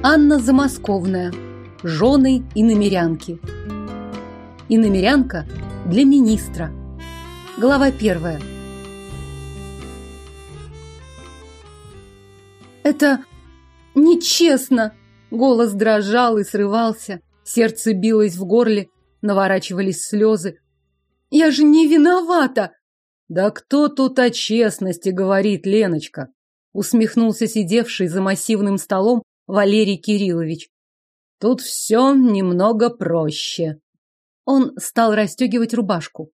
Анна Замосковная. Жены и намерянки. И намерянка для министра. Глава первая. Это нечестно. Голос дрожал и срывался. Сердце билось в горле, наворачивались слезы. Я же не виновата. Да кто тут о честности говорит, Леночка? Усмехнулся сидевший за массивным столом Валерий Кириллович. Тут все немного проще. Он стал расстегивать рубашку,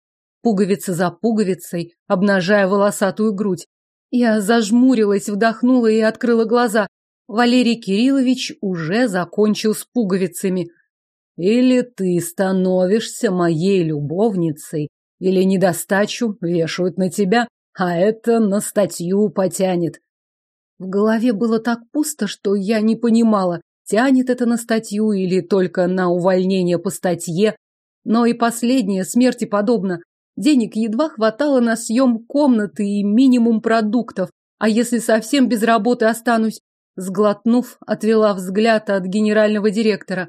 пуговица за пуговицей, обнажая волосатую грудь. Я зажмурилась, вдохнула и открыла глаза. Валерий Кириллович уже закончил с пуговицами. Или ты становишься моей любовницей, или недостачу вешают на тебя, а это на статью потянет. В голове было так пусто, что я не понимала, тянет это на статью или только на увольнение по статье. Но и последнее смерти подобно. Денег едва хватало на съем комнаты и минимум продуктов. А если совсем без работы останусь? Сглотнув, отвела взгляд от генерального директора.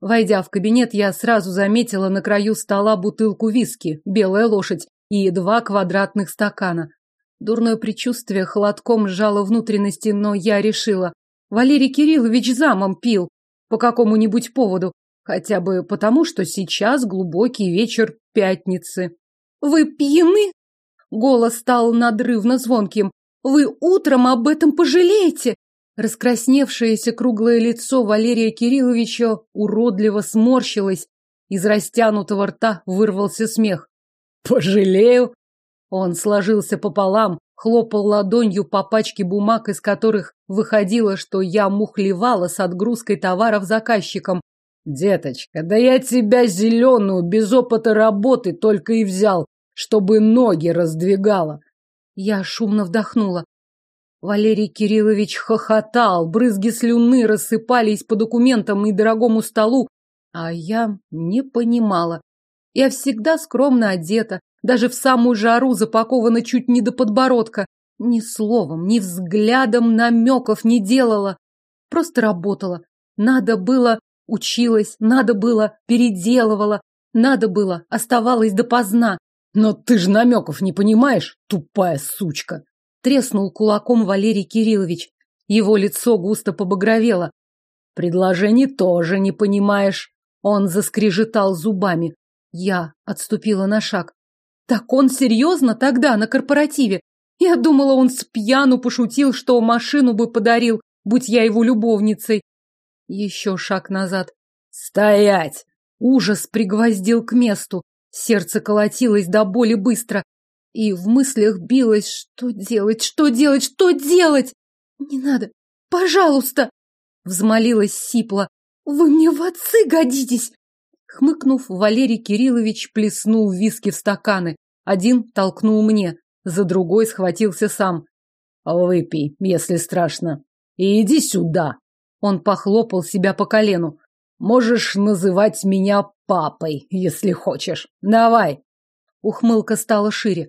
Войдя в кабинет, я сразу заметила на краю стола бутылку виски, белая лошадь и два квадратных стакана. Дурное предчувствие холодком сжало внутренности, но я решила. Валерий Кириллович замом пил по какому-нибудь поводу, хотя бы потому, что сейчас глубокий вечер пятницы. «Вы пьяны?» Голос стал надрывно звонким. «Вы утром об этом пожалеете!» Раскрасневшееся круглое лицо Валерия Кирилловича уродливо сморщилось. Из растянутого рта вырвался смех. «Пожалею?» Он сложился пополам, хлопал ладонью по пачке бумаг, из которых выходило, что я мухлевала с отгрузкой товаров заказчикам. «Деточка, да я тебя зеленую, без опыта работы только и взял, чтобы ноги раздвигала». Я шумно вдохнула. Валерий Кириллович хохотал, брызги слюны рассыпались по документам и дорогому столу, а я не понимала. Я всегда скромно одета, даже в самую жару запакована чуть не до подбородка. Ни словом, ни взглядом намеков не делала. Просто работала. Надо было, училась, надо было, переделывала, надо было, оставалась допоздна. Но ты же намеков не понимаешь, тупая сучка. Треснул кулаком Валерий Кириллович. Его лицо густо побагровело. Предложений тоже не понимаешь. Он заскрежетал зубами. Я отступила на шаг. Так он серьезно тогда на корпоративе? Я думала, он с пьяну пошутил, что машину бы подарил, будь я его любовницей. Еще шаг назад. Стоять! Ужас пригвоздил к месту. Сердце колотилось до боли быстро. И в мыслях билось, что делать, что делать, что делать? Не надо, пожалуйста! Взмолилась сипла. Вы мне в отцы годитесь! Хмыкнув, Валерий Кириллович плеснул виски в стаканы. Один толкнул мне, за другой схватился сам. «Выпей, если страшно. И иди сюда!» Он похлопал себя по колену. «Можешь называть меня папой, если хочешь. Давай!» Ухмылка стала шире.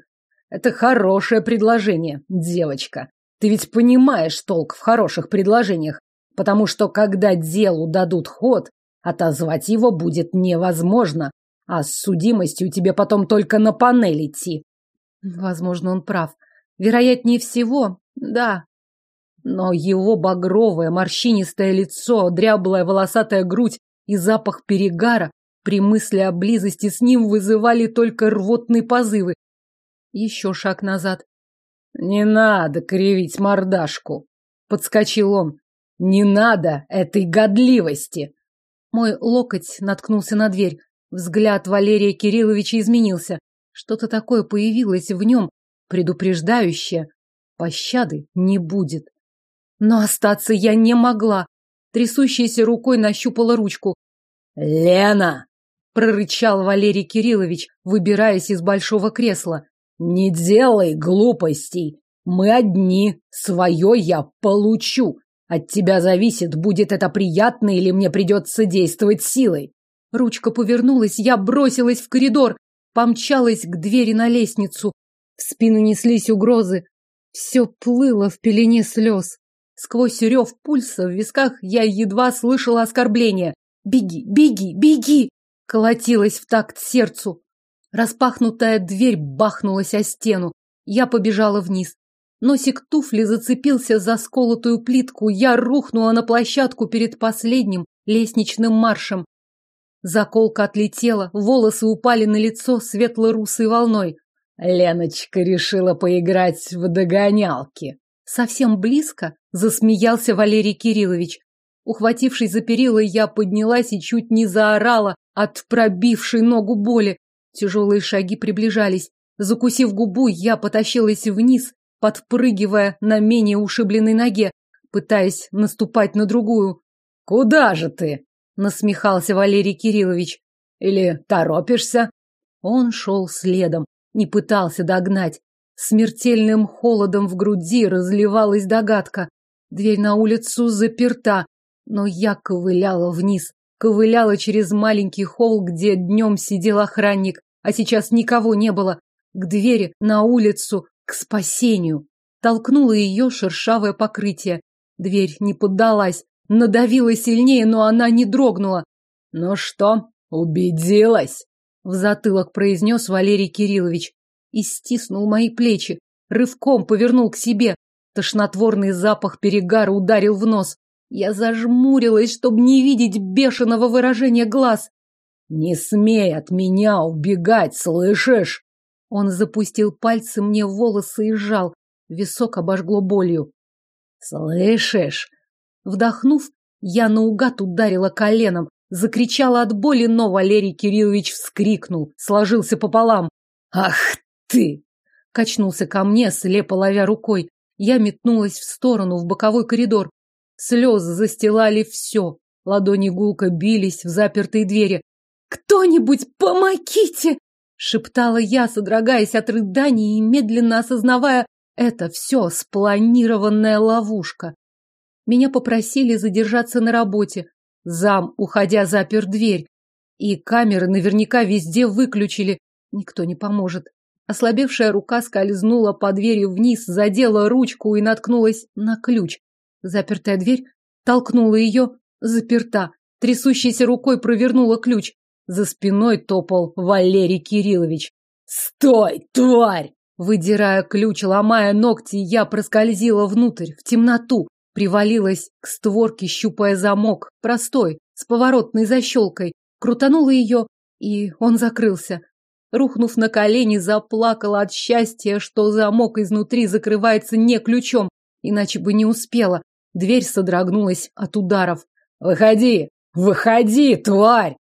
«Это хорошее предложение, девочка. Ты ведь понимаешь толк в хороших предложениях, потому что когда делу дадут ход, Отозвать его будет невозможно, а с судимостью тебе потом только на панель идти. Возможно, он прав. Вероятнее всего, да. Но его багровое, морщинистое лицо, дряблая волосатая грудь и запах перегара при мысли о близости с ним вызывали только рвотные позывы. Еще шаг назад. «Не надо кривить мордашку!» — подскочил он. «Не надо этой годливости!» Мой локоть наткнулся на дверь. Взгляд Валерия Кирилловича изменился. Что-то такое появилось в нем, предупреждающее. Пощады не будет. Но остаться я не могла. Трясущейся рукой нащупала ручку. «Лена!» — прорычал Валерий Кириллович, выбираясь из большого кресла. «Не делай глупостей! Мы одни, свое я получу, от тебя зависит, будет это приятно или мне придется действовать силой. Ручка повернулась, я бросилась в коридор, помчалась к двери на лестницу. В спину неслись угрозы. Все плыло в пелене слез. Сквозь рев пульса в висках я едва слышала оскорбление. «Беги, беги, беги!» колотилась в такт сердцу. Распахнутая дверь бахнулась о стену. Я побежала вниз. Носик туфли зацепился за сколотую плитку. Я рухнула на площадку перед последним лестничным маршем. Заколка отлетела, волосы упали на лицо светло-русой волной. Леночка решила поиграть в догонялки. Совсем близко засмеялся Валерий Кириллович. Ухватившись за перила, я поднялась и чуть не заорала от пробившей ногу боли. Тяжелые шаги приближались. Закусив губу, я потащилась вниз, подпрыгивая на менее ушибленной ноге, пытаясь наступать на другую. «Куда же ты?» — насмехался Валерий Кириллович. «Или торопишься?» Он шел следом, не пытался догнать. Смертельным холодом в груди разливалась догадка. Дверь на улицу заперта, но я ковыляла вниз, ковыляла через маленький холл, где днем сидел охранник, а сейчас никого не было, к двери, на улицу, к спасению. Толкнула ее шершавое покрытие. Дверь не поддалась, надавила сильнее, но она не дрогнула. «Ну что, убедилась?» В затылок произнес Валерий Кириллович и стиснул мои плечи, рывком повернул к себе. Тошнотворный запах перегара ударил в нос. Я зажмурилась, чтобы не видеть бешеного выражения глаз. «Не смей от меня убегать, слышишь?» Он запустил пальцы мне в волосы и сжал. Висок обожгло болью. «Слышишь?» Вдохнув, я наугад ударила коленом, закричала от боли, но Валерий Кириллович вскрикнул, сложился пополам. «Ах ты!» Качнулся ко мне, слепо ловя рукой. Я метнулась в сторону, в боковой коридор. Слезы застилали все. Ладони гулко бились в запертые двери. «Кто-нибудь помогите!» Шептала я, содрогаясь от рыданий и медленно осознавая, это все спланированная ловушка. Меня попросили задержаться на работе. Зам, уходя, запер дверь. И камеры наверняка везде выключили. Никто не поможет. Ослабевшая рука скользнула по дверью вниз, задела ручку и наткнулась на ключ. Запертая дверь толкнула ее, заперта. Трясущейся рукой провернула ключ. За спиной топал Валерий Кириллович. «Стой, тварь!» Выдирая ключ, ломая ногти, я проскользила внутрь, в темноту, привалилась к створке, щупая замок, простой, с поворотной защелкой, крутанула ее, и он закрылся. Рухнув на колени, заплакала от счастья, что замок изнутри закрывается не ключом, иначе бы не успела. Дверь содрогнулась от ударов. «Выходи! Выходи, тварь!»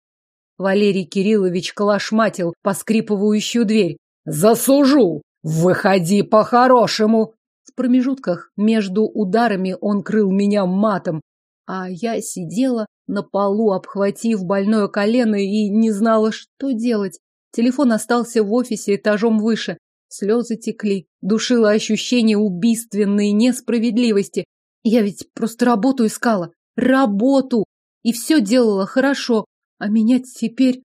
Валерий Кириллович колошматил поскрипывающую дверь. «Засужу! Выходи по-хорошему!» В промежутках между ударами он крыл меня матом, а я сидела на полу, обхватив больное колено и не знала, что делать. Телефон остался в офисе этажом выше. Слезы текли, душило ощущение убийственной несправедливости. Я ведь просто работу искала. Работу! И все делала хорошо. А меня теперь...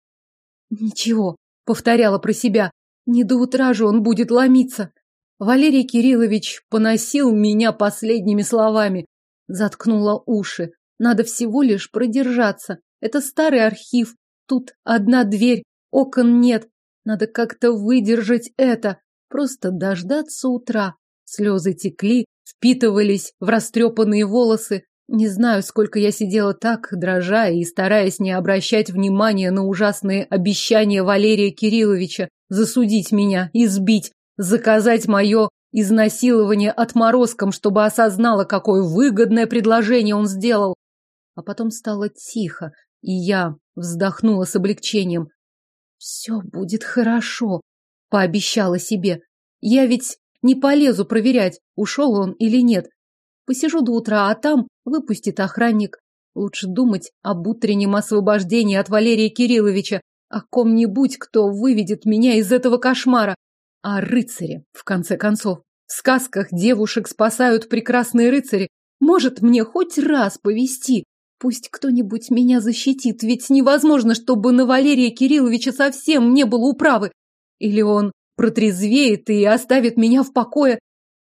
Ничего, повторяла про себя. Не до утра же он будет ломиться. Валерий Кириллович поносил меня последними словами. Заткнула уши. Надо всего лишь продержаться. Это старый архив. Тут одна дверь, окон нет. Надо как-то выдержать это. Просто дождаться утра. Слезы текли, впитывались в растрепанные волосы. Не знаю, сколько я сидела так, дрожа и стараясь не обращать внимания на ужасные обещания Валерия Кирилловича засудить меня, избить, заказать мое изнасилование отморозком, чтобы осознала, какое выгодное предложение он сделал. А потом стало тихо, и я вздохнула с облегчением. Все будет хорошо, пообещала себе. Я ведь не полезу проверять, ушел он или нет. Посижу до утра, а там выпустит охранник. Лучше думать об утреннем освобождении от Валерия Кирилловича, о ком-нибудь, кто выведет меня из этого кошмара. О рыцаре, в конце концов. В сказках девушек спасают прекрасные рыцари. Может, мне хоть раз повести. Пусть кто-нибудь меня защитит, ведь невозможно, чтобы на Валерия Кирилловича совсем не было управы. Или он протрезвеет и оставит меня в покое.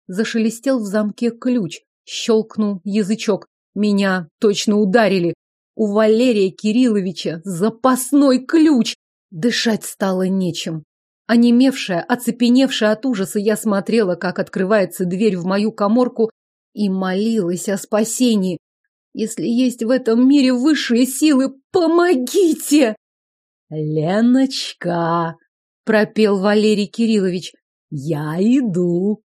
Зашелестел в замке ключ. Щелкнул язычок. Меня точно ударили. У Валерия Кирилловича запасной ключ. Дышать стало нечем. Онемевшая, оцепеневшая от ужаса, я смотрела, как открывается дверь в мою коморку и молилась о спасении. Если есть в этом мире высшие силы, помогите! Леночка, пропел Валерий Кириллович, я иду.